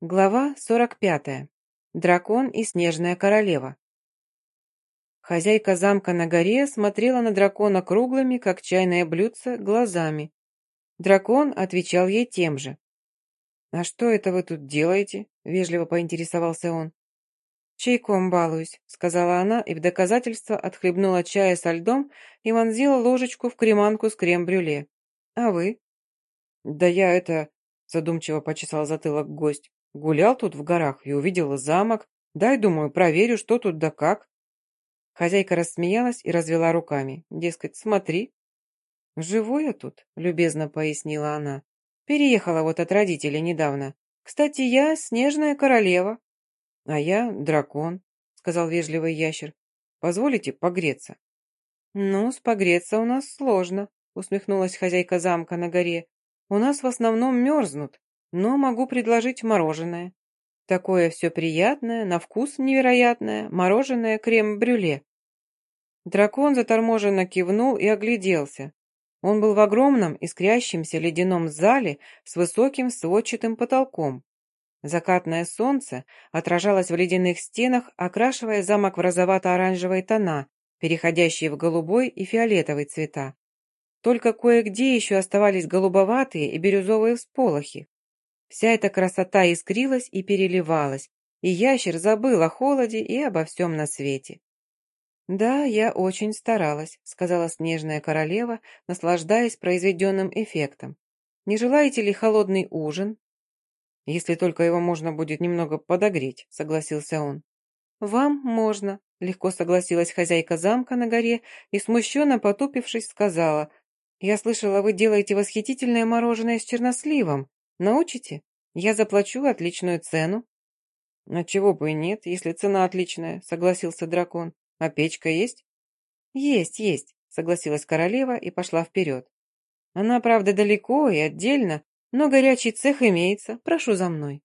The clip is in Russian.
Глава 45. Дракон и снежная королева. Хозяйка замка на горе смотрела на дракона круглыми, как чайное блюдце, глазами. Дракон отвечал ей тем же. «А что это вы тут делаете?» — вежливо поинтересовался он. «Чайком балуюсь», — сказала она и в доказательство отхлебнула чая со льдом и вонзила ложечку в креманку с крем-брюле. «А вы?» «Да я это...» — задумчиво почесал затылок гость. Гулял тут в горах и увидел замок. Дай, думаю, проверю, что тут да как. Хозяйка рассмеялась и развела руками. Дескать, смотри. «Живу я тут», — любезно пояснила она. «Переехала вот от родителей недавно. Кстати, я снежная королева». «А я дракон», — сказал вежливый ящер. «Позволите погреться?» «Ну, с погреться у нас сложно», — усмехнулась хозяйка замка на горе. «У нас в основном мерзнут но могу предложить мороженое. Такое все приятное, на вкус невероятное, мороженое крем-брюле. Дракон заторможенно кивнул и огляделся. Он был в огромном искрящемся ледяном зале с высоким сводчатым потолком. Закатное солнце отражалось в ледяных стенах, окрашивая замок в розовато-оранжевые тона, переходящие в голубой и фиолетовый цвета. Только кое-где еще оставались голубоватые и бирюзовые всполохи. Вся эта красота искрилась и переливалась, и ящер забыл о холоде и обо всем на свете. «Да, я очень старалась», — сказала снежная королева, наслаждаясь произведенным эффектом. «Не желаете ли холодный ужин?» «Если только его можно будет немного подогреть», — согласился он. «Вам можно», — легко согласилась хозяйка замка на горе и, смущенно потупившись, сказала, «Я слышала, вы делаете восхитительное мороженое с черносливом. Научите? Я заплачу отличную цену». «А чего бы и нет, если цена отличная», — согласился дракон. «А печка есть?» «Есть, есть», — согласилась королева и пошла вперед. «Она, правда, далеко и отдельно, но горячий цех имеется. Прошу за мной».